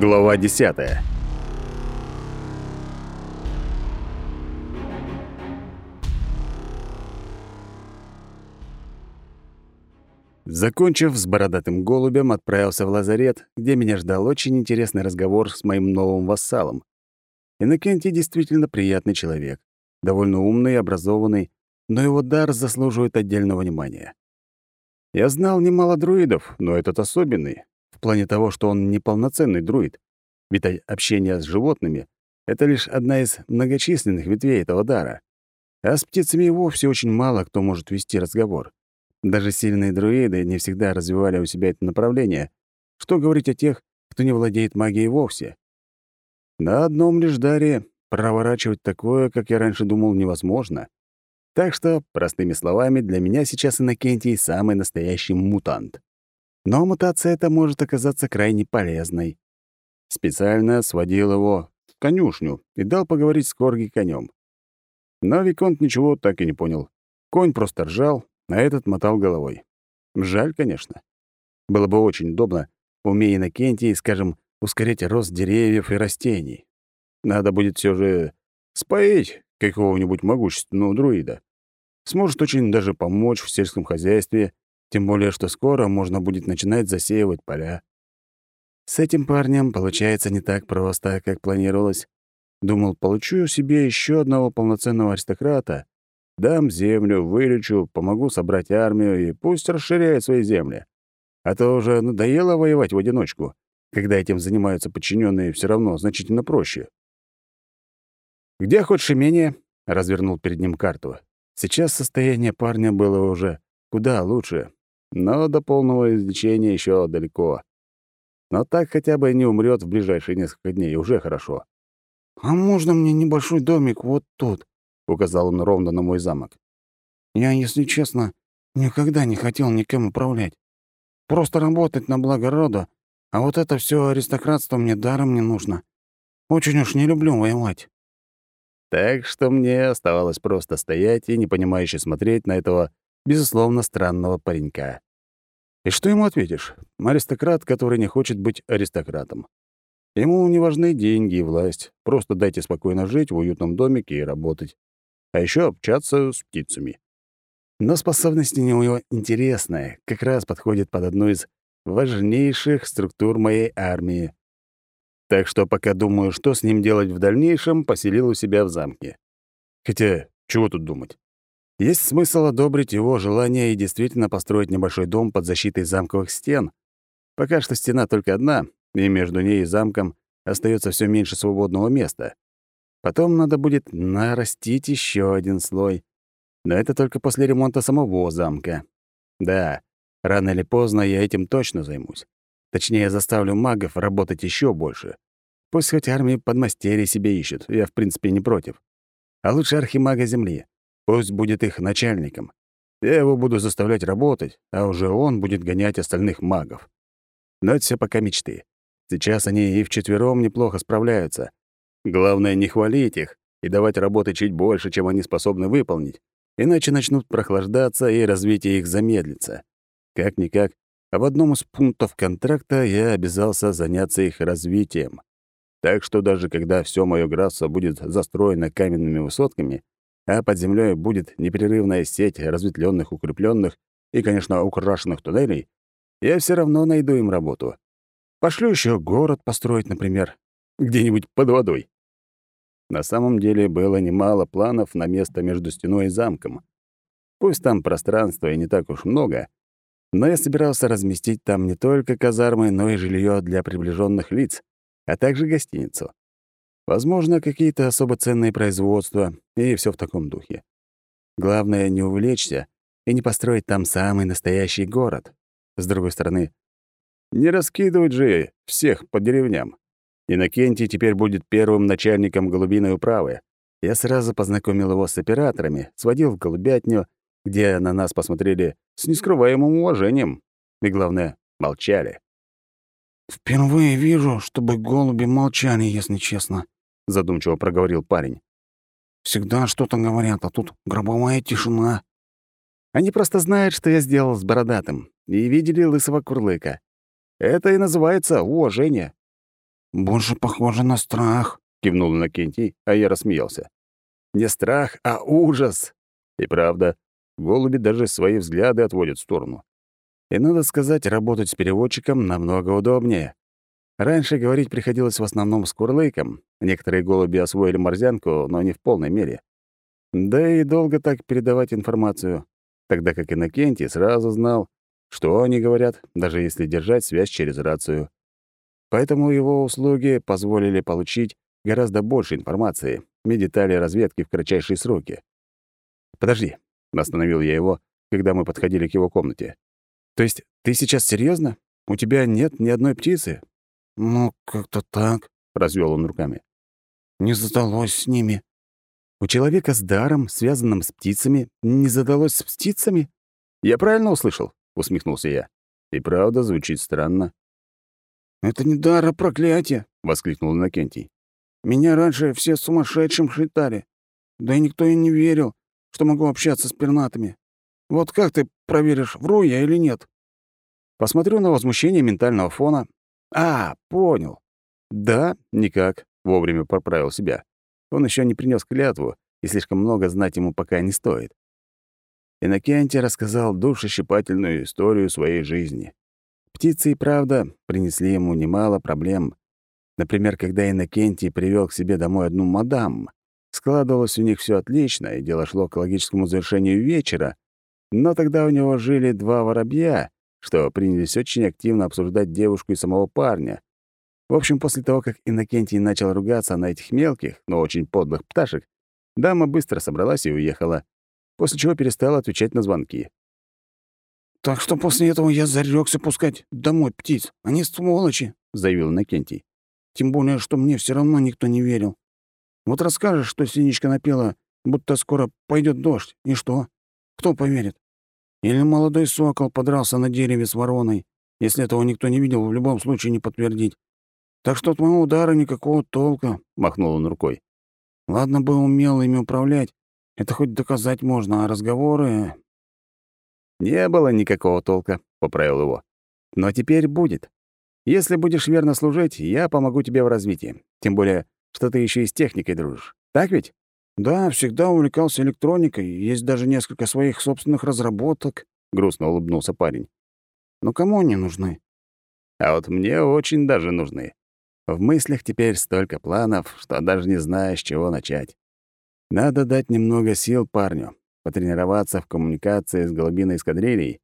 Глава 10. Закончив с бородатым голубем, отправился в лазарет, где меня ждал очень интересный разговор с моим новым вассалом. Иннокентий действительно приятный человек, довольно умный и образованный, но его дар заслуживает отдельного внимания. Я знал немало друидов, но этот особенный, плане того, что он неполноценный друид. Ведь общение с животными — это лишь одна из многочисленных ветвей этого дара. А с птицами и вовсе очень мало кто может вести разговор. Даже сильные друиды не всегда развивали у себя это направление. Что говорить о тех, кто не владеет магией вовсе? На одном лишь даре проворачивать такое, как я раньше думал, невозможно. Так что, простыми словами, для меня сейчас Иннокентий самый настоящий мутант. Но мутация эта может оказаться крайне полезной. Специально сводил его в конюшню и дал поговорить с Корги конем. Но Виконт ничего так и не понял. Конь просто ржал, а этот мотал головой. Жаль, конечно. Было бы очень удобно, умея Иннокентий, скажем, ускорять рост деревьев и растений. Надо будет все же споить какого-нибудь могущественного друида. Сможет очень даже помочь в сельском хозяйстве, тем более что скоро можно будет начинать засеивать поля. С этим парнем получается не так просто, как планировалось. Думал, получу себе еще одного полноценного аристократа, дам землю, вылечу, помогу собрать армию и пусть расширяет свои земли. А то уже надоело воевать в одиночку, когда этим занимаются подчиненные все равно значительно проще. «Где хочешь имение?» — развернул перед ним карту. Сейчас состояние парня было уже куда лучше, но до полного излечения еще далеко. Но так хотя бы не умрет в ближайшие несколько дней, уже хорошо. «А можно мне небольшой домик вот тут?» — указал он ровно на мой замок. «Я, если честно, никогда не хотел никем управлять. Просто работать на благо рода, а вот это все аристократство мне даром не нужно. Очень уж не люблю воевать». Так что мне оставалось просто стоять и непонимающе смотреть на этого, безусловно, странного паренька. И что ему ответишь? Аристократ, который не хочет быть аристократом. Ему не важны деньги и власть. Просто дайте спокойно жить в уютном домике и работать. А еще общаться с птицами. Но способность у него интересная, как раз подходит под одну из важнейших структур моей армии так что пока думаю, что с ним делать в дальнейшем, поселил у себя в замке. Хотя, чего тут думать? Есть смысл одобрить его желание и действительно построить небольшой дом под защитой замковых стен. Пока что стена только одна, и между ней и замком остается все меньше свободного места. Потом надо будет нарастить еще один слой. Но это только после ремонта самого замка. Да, рано или поздно я этим точно займусь. Точнее, заставлю магов работать еще больше. Пусть хоть армии подмастерья себе ищут, я, в принципе, не против. А лучше архимага Земли. Пусть будет их начальником. Я его буду заставлять работать, а уже он будет гонять остальных магов. Но это все пока мечты. Сейчас они и вчетвером неплохо справляются. Главное, не хвалить их и давать работы чуть больше, чем они способны выполнить, иначе начнут прохлаждаться, и развитие их замедлится. Как-никак, а в одном из пунктов контракта я обязался заняться их развитием. Так что даже когда все моё графство будет застроено каменными высотками, а под землей будет непрерывная сеть разветвленных, укрепленных и, конечно, украшенных туннелей, я все равно найду им работу. Пошлю еще город построить, например, где-нибудь под водой. На самом деле было немало планов на место между стеной и замком. Пусть там пространства и не так уж много, но я собирался разместить там не только казармы, но и жилье для приближенных лиц, а также гостиницу. Возможно, какие-то особо ценные производства и все в таком духе. Главное — не увлечься и не построить там самый настоящий город. С другой стороны, не раскидывать же всех по деревням. Иннокентий теперь будет первым начальником голубиной управы. Я сразу познакомил его с операторами, сводил в голубятню, где на нас посмотрели с нескрываемым уважением. И, главное, молчали. «Впервые вижу, чтобы голуби молчали, если честно», — задумчиво проговорил парень. «Всегда что-то говорят, а тут гробовая тишина». «Они просто знают, что я сделал с бородатым, и видели лысого курлыка. Это и называется уважение». «Больше похоже на страх», — кивнул Иннокентий, а я рассмеялся. «Не страх, а ужас!» И правда, голуби даже свои взгляды отводят в сторону. И надо сказать, работать с переводчиком намного удобнее. Раньше говорить приходилось в основном с курлыком. Некоторые голуби освоили морзянку, но не в полной мере. Да и долго так передавать информацию, тогда как Иннокентий сразу знал, что они говорят, даже если держать связь через рацию. Поэтому его услуги позволили получить гораздо больше информации и детали разведки в кратчайшие сроки. «Подожди», — остановил я его, когда мы подходили к его комнате. То есть ты сейчас серьезно? У тебя нет ни одной птицы? Ну, как-то так, развел он руками. Не задалось с ними. У человека с даром, связанным с птицами, не задалось с птицами? Я правильно услышал? усмехнулся я. И правда звучит странно. Это не дар, а проклятие, воскликнул Иннокентий. Меня раньше все сумасшедшим считали. Да и никто и не верил, что могу общаться с пернатыми. Вот как ты проверишь, вру я или нет? Посмотрю на возмущение ментального фона. А, понял. Да, никак. Вовремя поправил себя. Он еще не принес клятву, и слишком много знать ему пока не стоит. Иннокентий рассказал душещипательную историю своей жизни. Птицы и правда принесли ему немало проблем. Например, когда Иннокентий привел к себе домой одну мадам, складывалось у них все отлично, и дело шло к логическому завершению вечера, но тогда у него жили два воробья, что принялись очень активно обсуждать девушку и самого парня. В общем, после того, как Иннокентий начал ругаться на этих мелких, но очень подлых пташек, дама быстро собралась и уехала, после чего перестала отвечать на звонки. «Так что после этого я зарёкся пускать домой птиц. Они сволочи», — заявил Иннокентий. «Тем более, что мне все равно никто не верил. Вот расскажешь, что Синичка напела, будто скоро пойдет дождь, и что? Кто поверит? Или молодой сокол подрался на дереве с вороной. Если этого никто не видел, в любом случае не подтвердить. Так что от моего удара никакого толка, — махнул он рукой. Ладно бы умел ими управлять, это хоть доказать можно, а разговоры... Не было никакого толка, — поправил его. Но теперь будет. Если будешь верно служить, я помогу тебе в развитии. Тем более, что ты еще и с техникой дружишь. Так ведь? «Да, всегда увлекался электроникой, есть даже несколько своих собственных разработок», — грустно улыбнулся парень. «Но кому они нужны?» «А вот мне очень даже нужны. В мыслях теперь столько планов, что даже не знаю, с чего начать. Надо дать немного сил парню, потренироваться в коммуникации с голубиной эскадрильей.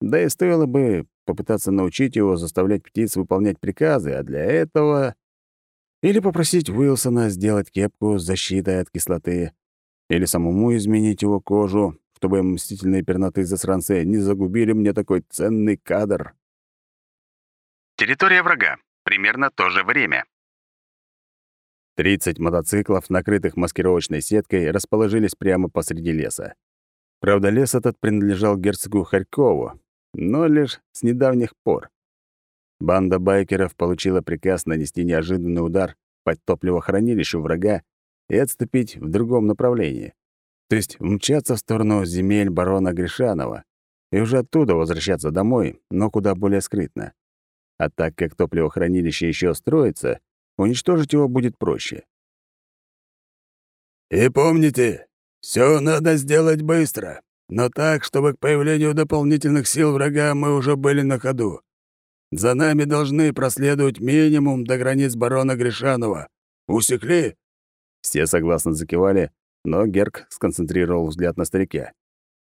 Да и стоило бы попытаться научить его заставлять птиц выполнять приказы, а для этого... Или попросить Уилсона сделать кепку с защитой от кислоты. Или самому изменить его кожу, чтобы мстительные пернатые засранцы не загубили мне такой ценный кадр. Территория врага. Примерно то же время. 30 мотоциклов, накрытых маскировочной сеткой, расположились прямо посреди леса. Правда, лес этот принадлежал герцогу Харькову, но лишь с недавних пор. Банда байкеров получила приказ нанести неожиданный удар по топливохранилищу врага и отступить в другом направлении. То есть мчаться в сторону земель барона Гришанова и уже оттуда возвращаться домой, но куда более скрытно. А так как топливохранилище еще строится, уничтожить его будет проще. «И помните, все надо сделать быстро, но так, чтобы к появлению дополнительных сил врага мы уже были на ходу. За нами должны проследовать минимум до границ барона Гришанова. Усекли?» Все согласно закивали, но Герк сконцентрировал взгляд на старике.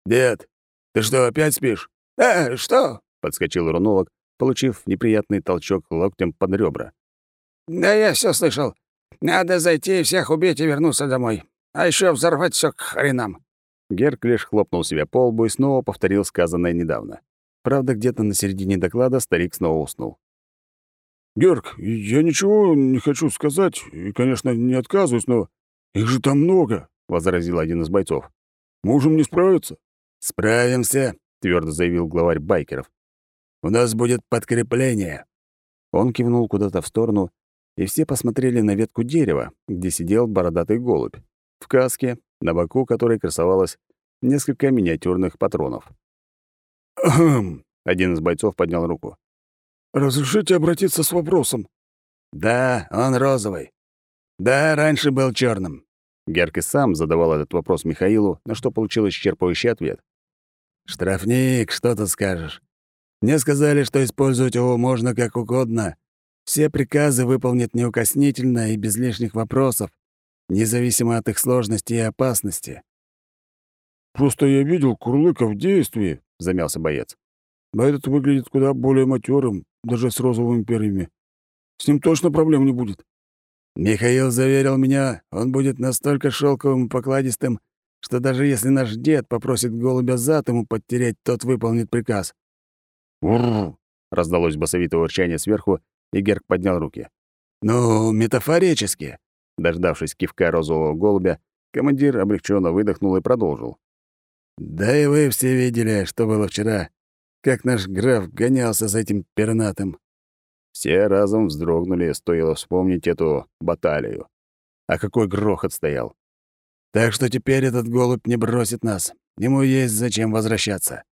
«Дед, ты что, опять спишь?» «Э, что?» — подскочил рунолог, получив неприятный толчок локтем под ребра. «Да я все слышал. Надо зайти, всех убить и вернуться домой. А еще взорвать все к хренам». Герк лишь хлопнул себя по лбу и снова повторил сказанное недавно. Правда, где-то на середине доклада старик снова уснул. «Герк, я ничего не хочу сказать и, конечно, не отказываюсь, но их же там много», — возразил один из бойцов. «Можем не справиться?» «Справимся», — твердо заявил главарь байкеров. «У нас будет подкрепление». Он кивнул куда-то в сторону, и все посмотрели на ветку дерева, где сидел бородатый голубь, в каске, на боку которой красовалось несколько миниатюрных патронов. «Ахм!» — один из бойцов поднял руку. «Разрешите обратиться с вопросом?» Да, он розовый. Да, раньше был черным. Герк и сам задавал этот вопрос Михаилу, на что получил исчерпывающий ответ. «Штрафник, что ты скажешь? Мне сказали, что использовать его можно как угодно. Все приказы выполнят неукоснительно и без лишних вопросов, независимо от их сложности и опасности». «Просто я видел Курлыка в действии», — замялся боец. «А этот выглядит куда более матерым, даже с розовыми перьями. С ним точно проблем не будет». Михаил заверил меня, он будет настолько шелковым и покладистым, что даже если наш дед попросит голубя зад ему подтереть, тот выполнит приказ. «Урр!» — раздалось басовитое урчание сверху, и Герк поднял руки. «Ну, метафорически!» Дождавшись кивка розового голубя, командир облегченно выдохнул и продолжил. «Да и вы все видели, что было вчера, как наш граф гонялся за этим пернатым. Все разом вздрогнули, стоило вспомнить эту баталию. А какой грохот стоял. Так что теперь этот голубь не бросит нас. Ему есть зачем возвращаться.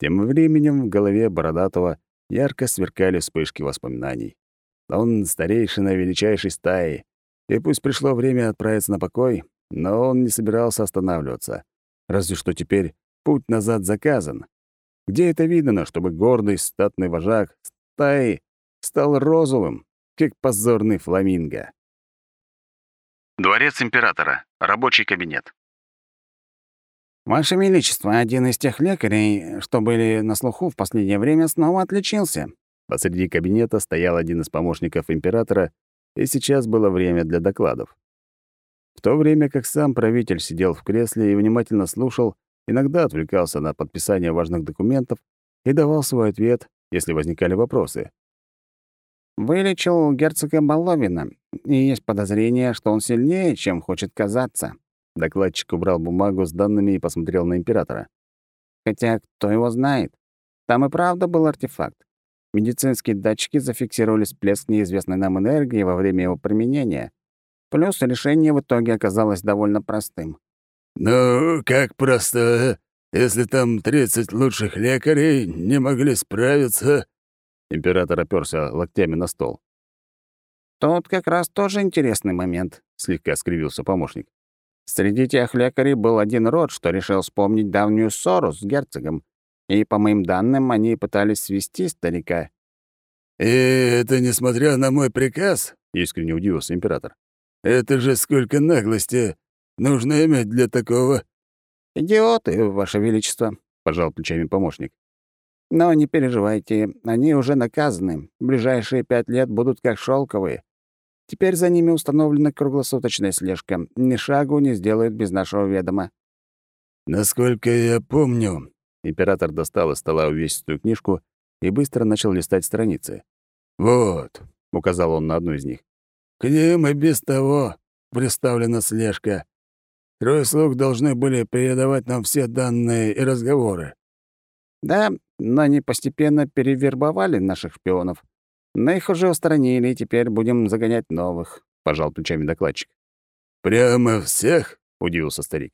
Тем временем в голове Бородатого ярко сверкали вспышки воспоминаний. Он старейшина величайшей стаи, и пусть пришло время отправиться на покой, но он не собирался останавливаться. Разве что теперь путь назад заказан. Где это видно, чтобы гордый статный вожак стаи стал розовым, как позорный фламинго. Дворец императора. Рабочий кабинет. «Ваше Величество, один из тех лекарей, что были на слуху в последнее время, снова отличился». Посреди кабинета стоял один из помощников императора, и сейчас было время для докладов. В то время как сам правитель сидел в кресле и внимательно слушал, иногда отвлекался на подписание важных документов и давал свой ответ, если возникали вопросы. Вылечил герцога Баловина, и есть подозрение, что он сильнее, чем хочет казаться. Докладчик убрал бумагу с данными и посмотрел на императора. Хотя кто его знает? Там и правда был артефакт. Медицинские датчики зафиксировали всплеск неизвестной нам энергии во время его применения. Плюс решение в итоге оказалось довольно простым. «Ну, как просто, если там 30 лучших лекарей не могли справиться?» Император оперся локтями на стол. «Тут как раз тоже интересный момент», — слегка скривился помощник. «Среди тех лекарей был один род, что решил вспомнить давнюю ссору с герцогом, и, по моим данным, они пытались свести старика». «И это несмотря на мой приказ?» — искренне удивился император. «Это же сколько наглости нужно иметь для такого?» «Идиоты, Ваше Величество», — пожал плечами помощник. Но не переживайте, они уже наказаны. Ближайшие пять лет будут как шелковые. Теперь за ними установлена круглосуточная слежка. Ни шагу не сделают без нашего ведома». «Насколько я помню...» Император достал из стола увесистую книжку и быстро начал листать страницы. «Вот», — указал он на одну из них. «К ним и без того представлена слежка. Трое слуг должны были передавать нам все данные и разговоры. Да, но они постепенно перевербовали наших шпионов. Но их уже устранили, и теперь будем загонять новых», — пожал плечами докладчик. «Прямо всех?» — удивился старик.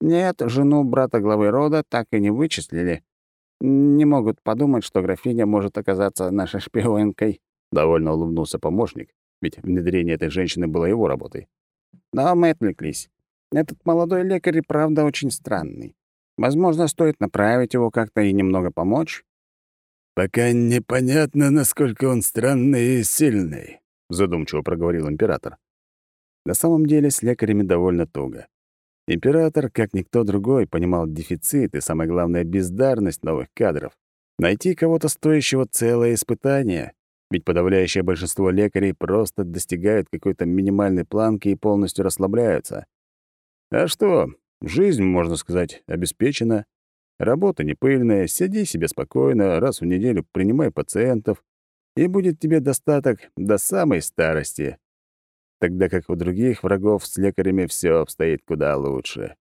«Нет, жену брата главы рода так и не вычислили. Не могут подумать, что графиня может оказаться нашей шпионкой», — довольно улыбнулся помощник, ведь внедрение этой женщины было его работой. «Но мы отвлеклись. Этот молодой лекарь правда очень странный. Возможно, стоит направить его как-то и немного помочь. «Пока непонятно, насколько он странный и сильный», — задумчиво проговорил император. На самом деле с лекарями довольно туго. Император, как никто другой, понимал дефицит и, самое главное, бездарность новых кадров. Найти кого-то стоящего — целое испытание, ведь подавляющее большинство лекарей просто достигают какой-то минимальной планки и полностью расслабляются. А что, Жизнь, можно сказать, обеспечена. Работа не пыльная, сиди себе спокойно, раз в неделю принимай пациентов, и будет тебе достаток до самой старости. Тогда как у других врагов с лекарями все обстоит куда лучше.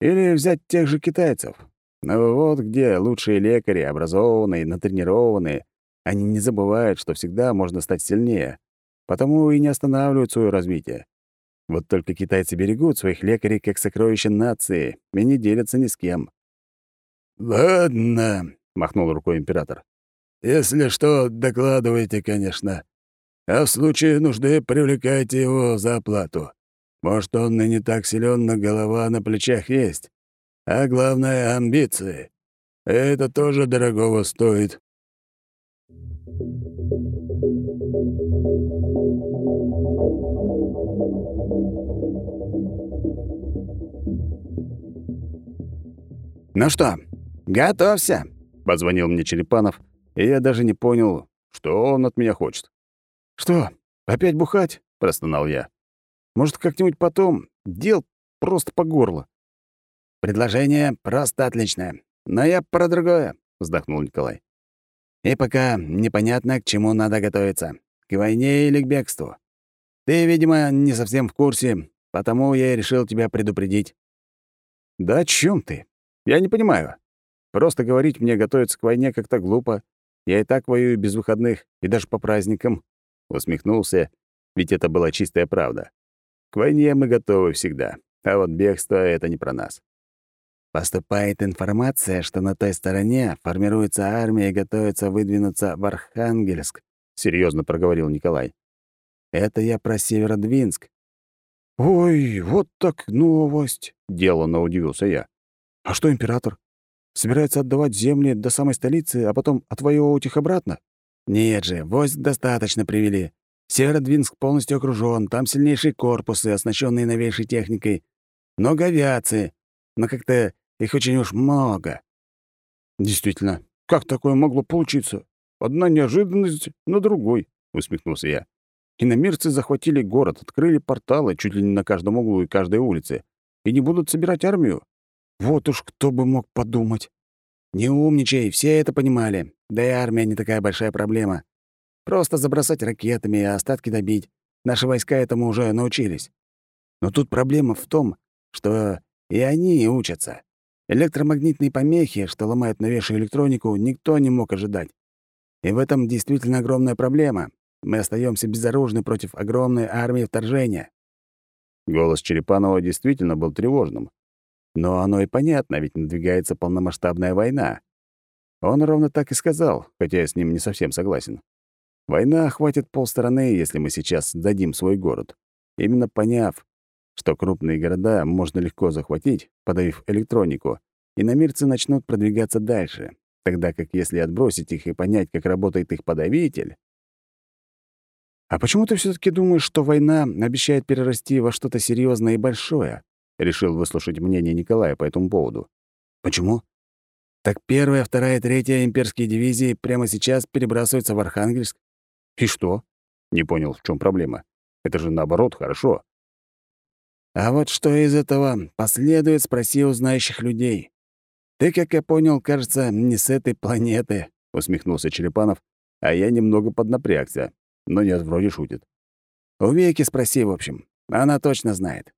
Или взять тех же китайцев. Но вот где лучшие лекари, образованные, натренированные, они не забывают, что всегда можно стать сильнее, потому и не останавливают свое развитие. Вот только китайцы берегут своих лекарей как сокровища нации и не делятся ни с кем. «Ладно», — махнул рукой император. «Если что, докладывайте, конечно. а в случае нужды привлекайте его за оплату. Может, он и не так силен, но голова на плечах есть. А главное — амбиции. Это тоже дорогого стоит. «Ну что, готовься!» — позвонил мне Черепанов, и я даже не понял, что он от меня хочет. «Что, опять бухать?» — простонал я. «Может, как-нибудь потом? Дел просто по горло». «Предложение просто отличное. Но я про другое», — вздохнул Николай. «И пока непонятно, к чему надо готовиться. К войне или к бегству. Ты, видимо, не совсем в курсе, потому я и решил тебя предупредить». «Да о чем ты? Я не понимаю. Просто говорить мне готовиться к войне как-то глупо. Я и так воюю без выходных, и даже по праздникам. Усмехнулся, ведь это была чистая правда. К войне мы готовы всегда, а вот бегство — это не про нас. Поступает информация, что на той стороне формируется армия и готовится выдвинуться в Архангельск, серьезно проговорил Николай. Это я про Северодвинск. Ой, вот так новость, деланно удивился я. А что император? Собирается отдавать земли до самой столицы, а потом отвоевывать их обратно? Нет же, войск достаточно привели. Северодвинск полностью окружен, там сильнейшие корпусы, оснащенные новейшей техникой. Много авиации, но как-то их очень уж много. Действительно, как такое могло получиться? Одна неожиданность на другой, усмехнулся я. Иномирцы захватили город, открыли порталы чуть ли не на каждом углу и каждой улице, и не будут собирать армию. Вот уж кто бы мог подумать. Не умничай, все это понимали. Да и армия не такая большая проблема. Просто забросать ракетами, а остатки добить. Наши войска этому уже научились. Но тут проблема в том, что и они учатся. Электромагнитные помехи, что ломают новейшую электронику, никто не мог ожидать. И в этом действительно огромная проблема. Мы остаемся безоружны против огромной армии вторжения. Голос Черепанова действительно был тревожным. Но оно и понятно, ведь надвигается полномасштабная война. Он ровно так и сказал, хотя я с ним не совсем согласен. Война охватит полстраны, если мы сейчас сдадим свой город. Именно поняв, что крупные города можно легко захватить, подавив электронику, и намирцы начнут продвигаться дальше, тогда как если отбросить их и понять, как работает их подавитель... «А почему ты все таки думаешь, что война обещает перерасти во что-то серьезное и большое?» Решил выслушать мнение Николая по этому поводу. Почему? Так первая, вторая, третья имперские дивизии прямо сейчас перебрасываются в Архангельск. И что? Не понял, в чем проблема. Это же наоборот хорошо. А вот что из этого последует, спроси у знающих людей. Ты, как я понял, кажется, не с этой планеты, усмехнулся Черепанов, а я немного поднапрягся, но нет, вроде шутит. У Веки спроси, в общем. Она точно знает.